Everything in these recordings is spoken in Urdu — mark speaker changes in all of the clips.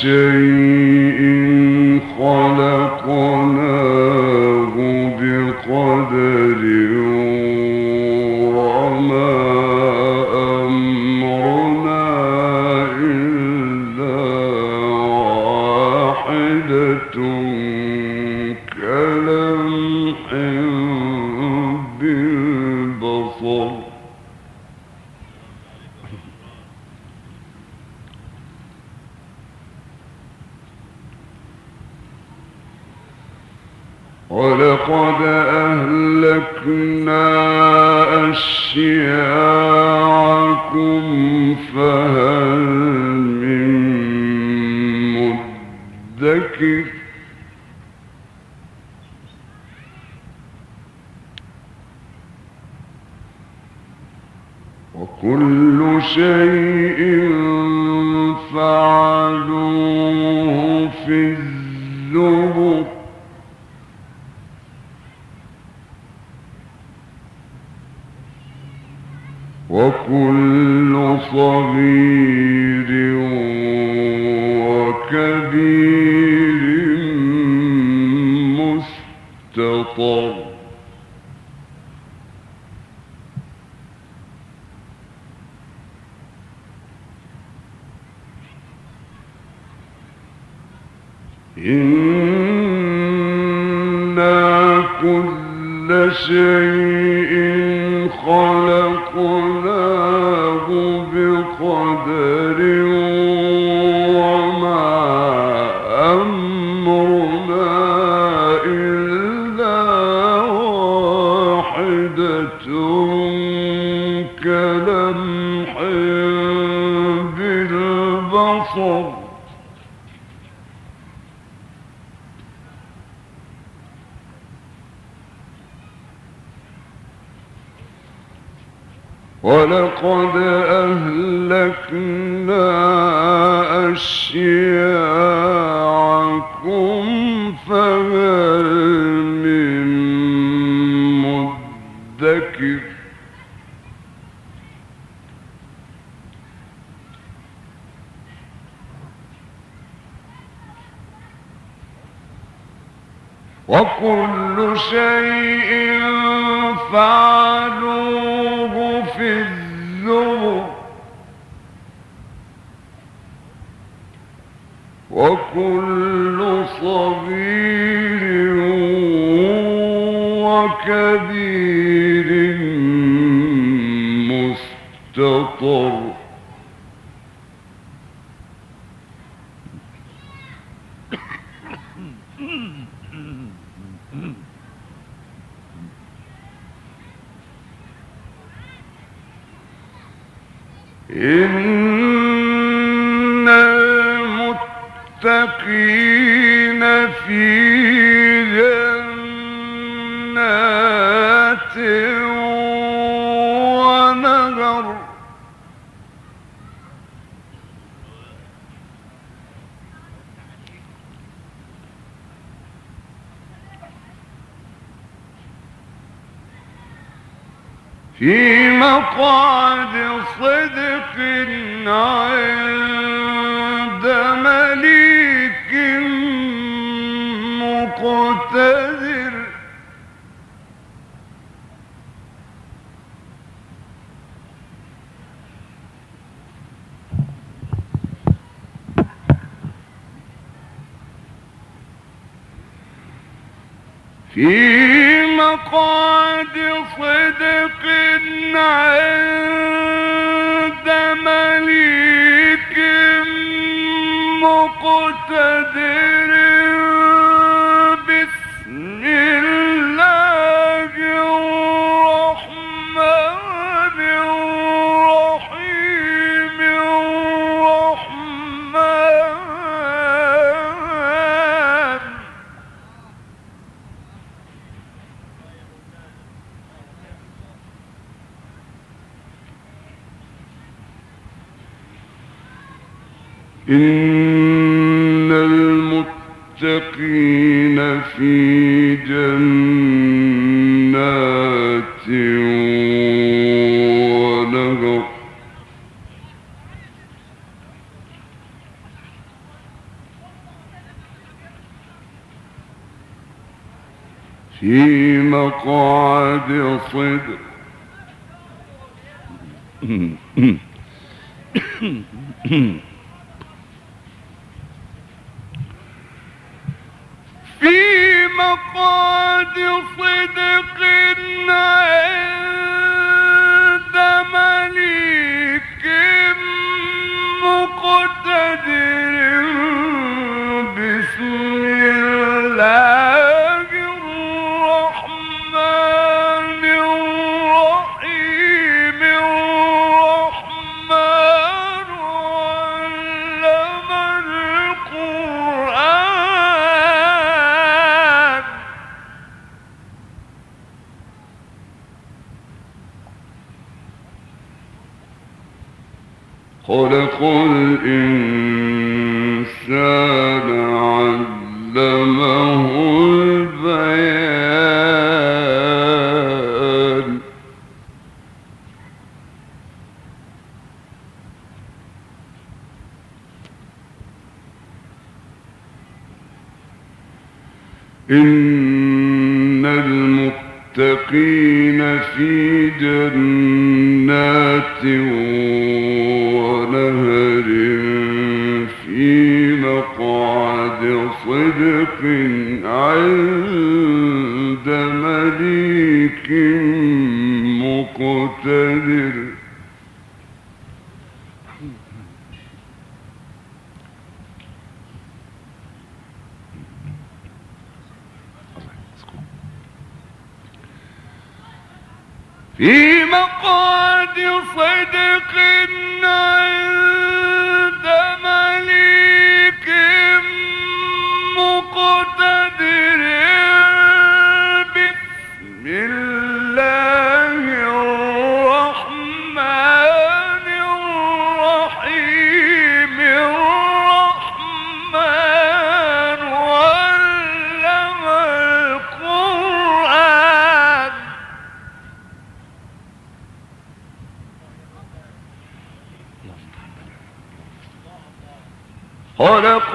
Speaker 1: شيء وكل شيء فعل إنا كل شيء خلقناه بقدر وما أمرنا إلا واحدة كلمح بالبصر ولقد أهلكنا أشياعكم فهل من مدكر وكل شيء فعلوه في الزبر كل صغير وكبير مستطر. في مقعد صدق عند مليك مقتدر. في مقعد صدق عند مليك مقتدر. في مقعد صدر. في مقعد صدق عند في جنات ونهر في مقعد صدق عند مليكي صدق النبي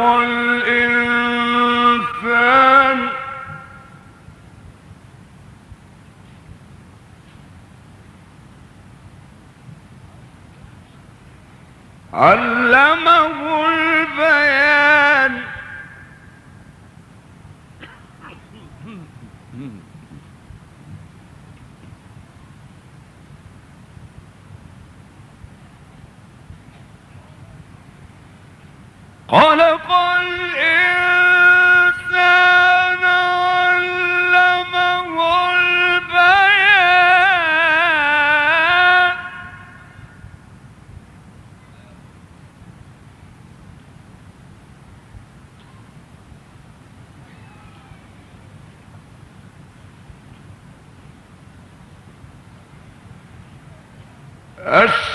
Speaker 1: الإنسان.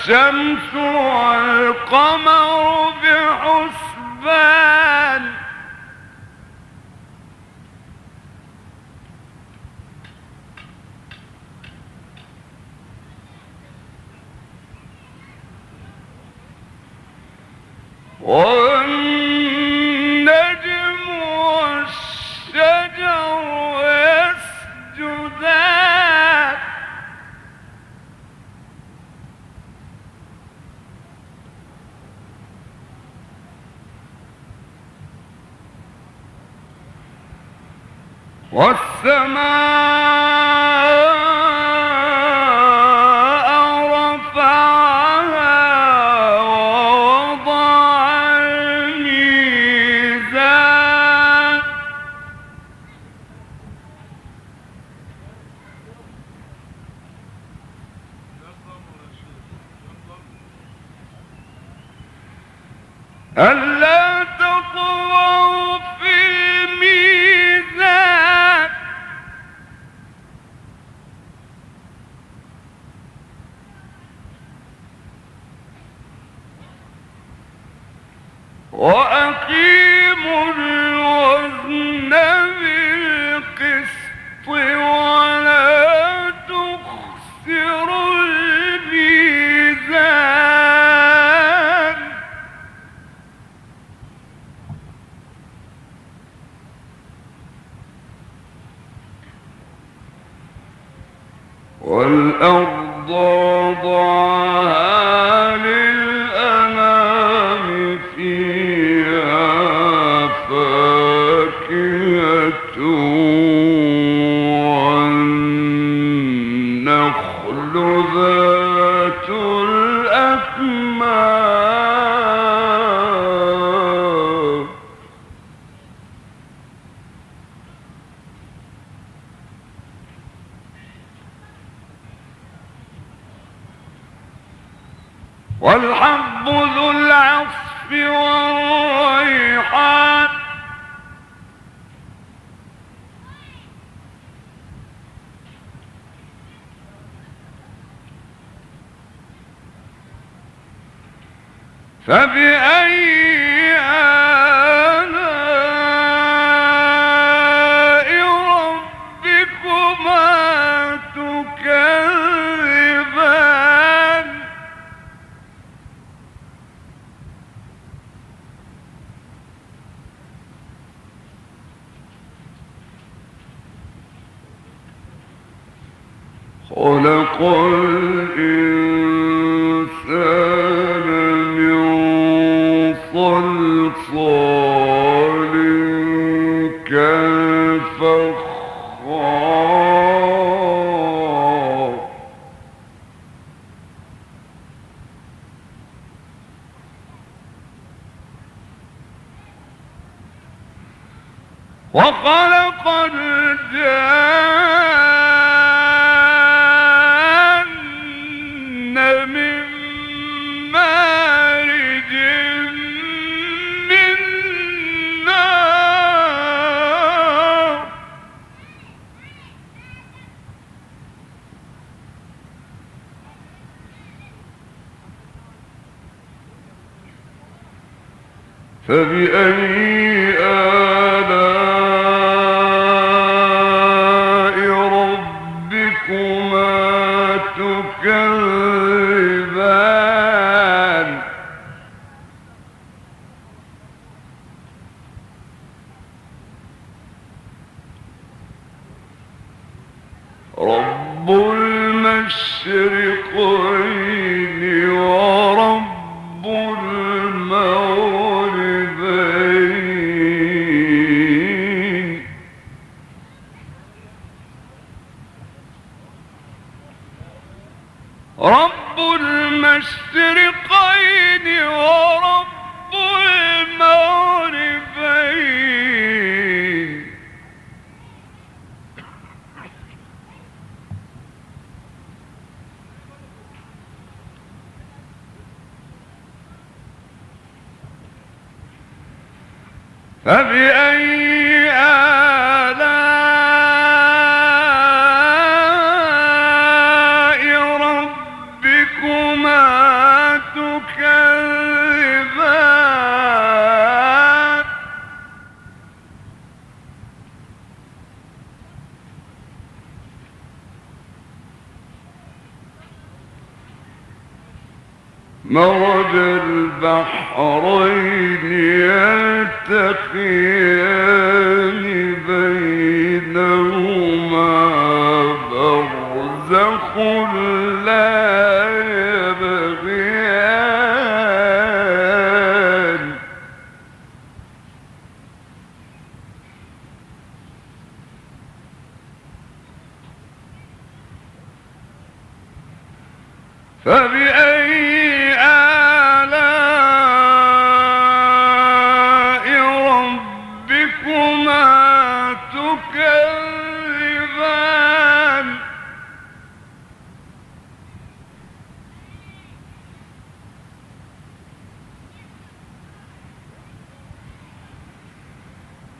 Speaker 1: الشمس والقمر بحسبان والسماء والحب ذو العصف والريحان. فبأي خلق الإنسان. فبأي آلاء ربكما تكذبان رب المشرقين البحرين يلتقيان بينهما برزخ لا يبغيان. فبأي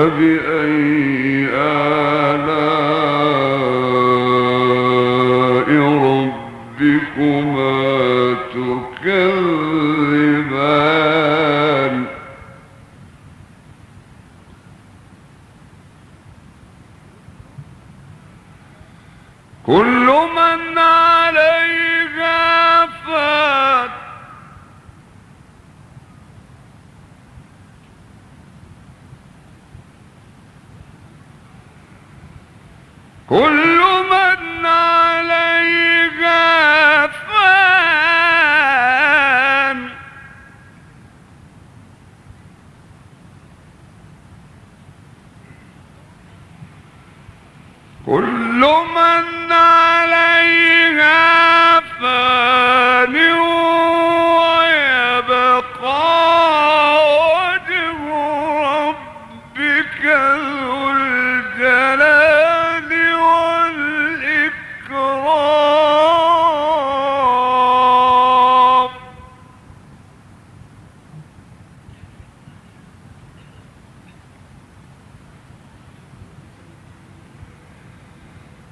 Speaker 1: فبأي آلاء ربكما تكذبان كل من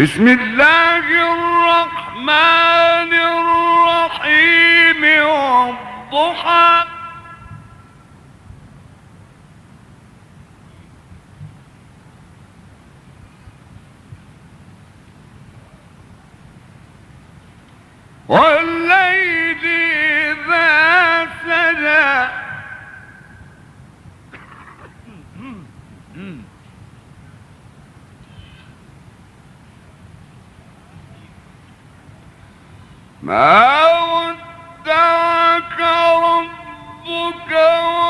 Speaker 1: بسم الله الرحمن الرحيم والضحى. والليل ما ودعك ربك و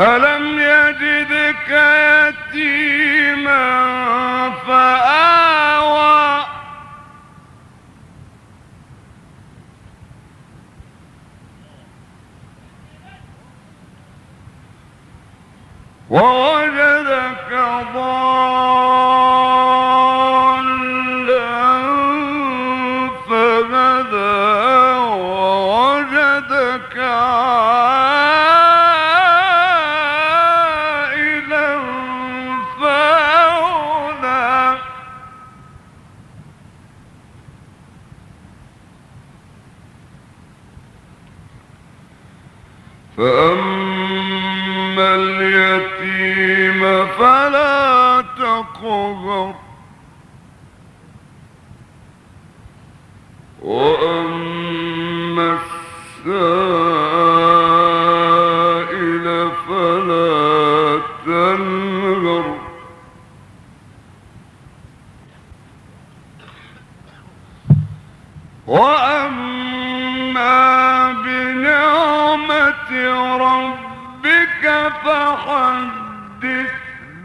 Speaker 1: ألم يجدك يتيما فآوى ووى ولا تقبر وأما السائل فلا تنهر. وأما بنعمة ربك فحدث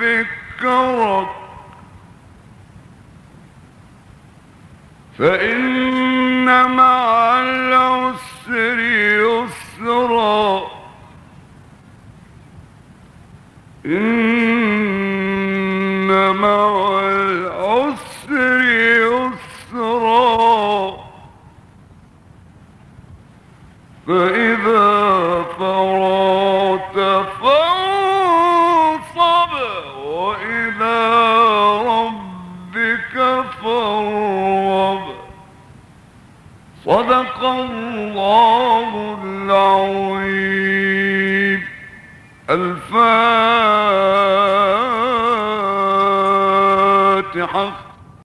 Speaker 1: ذكرك فإن مع العسر